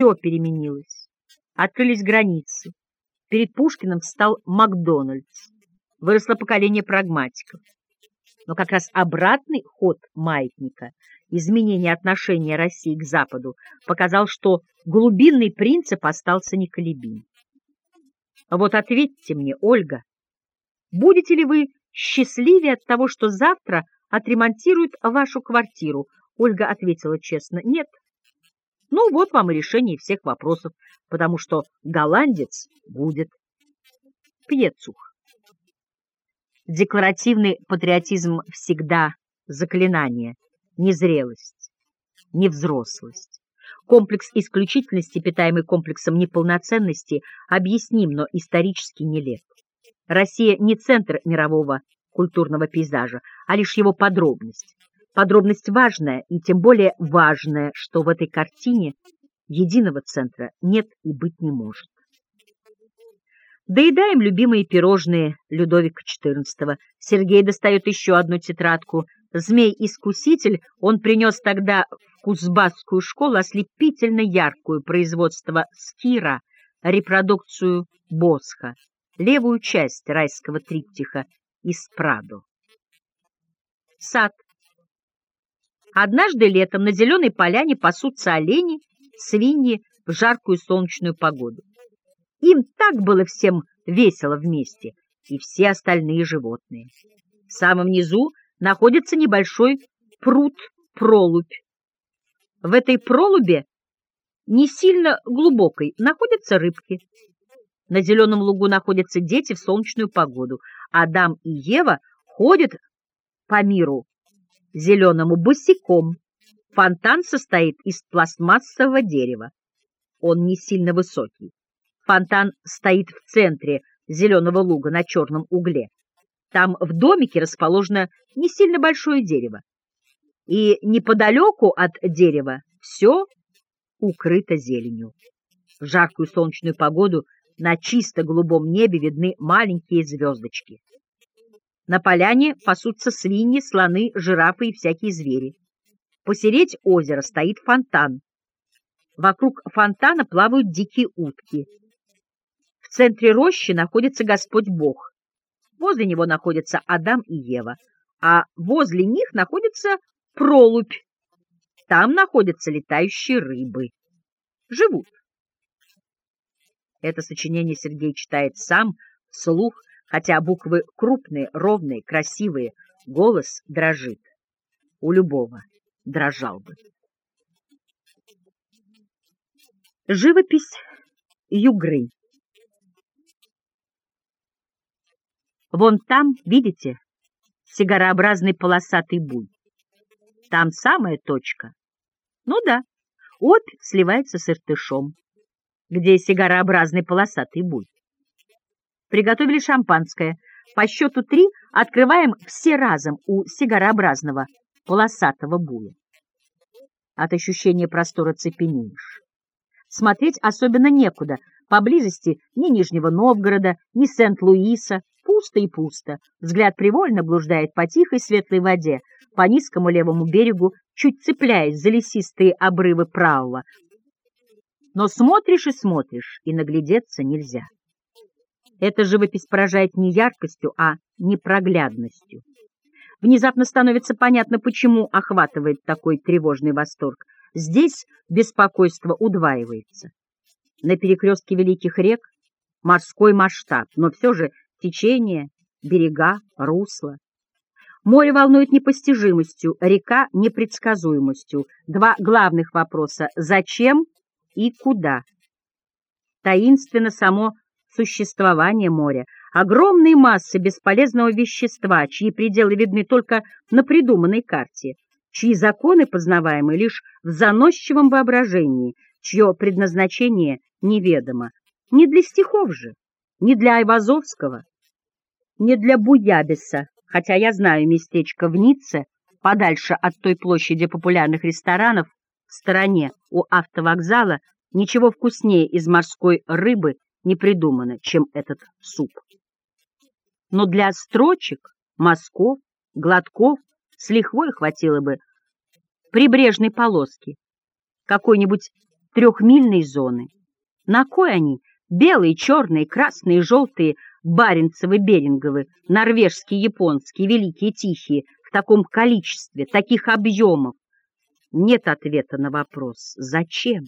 Все переменилось. Открылись границы. Перед Пушкиным встал Макдональдс. Выросло поколение прагматиков. Но как раз обратный ход маятника, изменение отношения России к Западу, показал, что глубинный принцип остался неколебим. Вот ответьте мне, Ольга, будете ли вы счастливее от того, что завтра отремонтируют вашу квартиру? Ольга ответила честно, нет. Ну, вот вам и решение всех вопросов, потому что голландец будет. Пьецух. Декларативный патриотизм всегда заклинание, незрелость, невзрослость. Комплекс исключительности, питаемый комплексом неполноценности, объясним, но исторически нелеп. Россия не центр мирового культурного пейзажа, а лишь его подробность. Подробность важная, и тем более важная, что в этой картине единого центра нет и быть не может. Доедаем любимые пирожные Людовика XIV. Сергей достает еще одну тетрадку. Змей-искуситель, он принес тогда в Кузбасскую школу ослепительно яркую производство скира, репродукцию Босха, левую часть райского триптиха из Прадо. Сад. Однажды летом на зеленой поляне пасутся олени, свиньи в жаркую солнечную погоду. Им так было всем весело вместе, и все остальные животные. В самом низу находится небольшой пруд-пролубь. В этой пролубе, не сильно глубокой, находятся рыбки. На зеленом лугу находятся дети в солнечную погоду. Адам и Ева ходят по миру зеленому босиком. Фонтан состоит из пластмассового дерева. Он не сильно высокий. Фонтан стоит в центре зеленого луга на черном угле. Там в домике расположено не сильно большое дерево. И неподалеку от дерева все укрыто зеленью. В жаркую солнечную погоду на чисто голубом небе видны маленькие звездочки. На поляне пасутся свиньи, слоны, жирафы и всякие звери. Посередь озера стоит фонтан. Вокруг фонтана плавают дикие утки. В центре рощи находится Господь Бог. Возле него находятся Адам и Ева, а возле них находится пролубь. Там находятся летающие рыбы. Живут. Это сочинение Сергей читает сам, вслух, хотя буквы крупные, ровные, красивые, голос дрожит. У любого дрожал бы. Живопись Югры Вон там, видите, сигарообразный полосатый буй. Там самая точка. Ну да, опь сливается с иртышом, где сигарообразный полосатый буй. Приготовили шампанское. По счету три открываем все разом у сигарообразного полосатого буя. От ощущения простора цепенеешь. Смотреть особенно некуда. Поблизости ни Нижнего Новгорода, ни Сент-Луиса, Пусто и пусто. Взгляд привольно блуждает по тихой светлой воде, по низкому левому берегу, чуть цепляясь за лесистые обрывы правого. Но смотришь и смотришь, и наглядеться нельзя. Эта живопись поражает не яркостью, а непроглядностью. Внезапно становится понятно, почему охватывает такой тревожный восторг. Здесь беспокойство удваивается. На перекрестке великих рек морской масштаб, но все же течение, берега, русло. Море волнует непостижимостью, река — непредсказуемостью. Два главных вопроса — зачем и куда? Таинственно само существование моря, огромные массы бесполезного вещества, чьи пределы видны только на придуманной карте, чьи законы познаваемы лишь в заносчивом воображении, чье предназначение неведомо. Не для стихов же, не для Айвазовского, не для Буябиса, хотя я знаю местечко в Ницце, подальше от той площади популярных ресторанов, в стороне у автовокзала, ничего вкуснее из морской рыбы не придумано, чем этот суп. Но для строчек, мазков, глотков с лихвой хватило бы прибрежной полоски, какой-нибудь трехмильной зоны. На кой они? Белые, черные, красные, желтые, баренцевы, беринговы, норвежские, японские, великие, тихие, в таком количестве, таких объемов. Нет ответа на вопрос «Зачем?».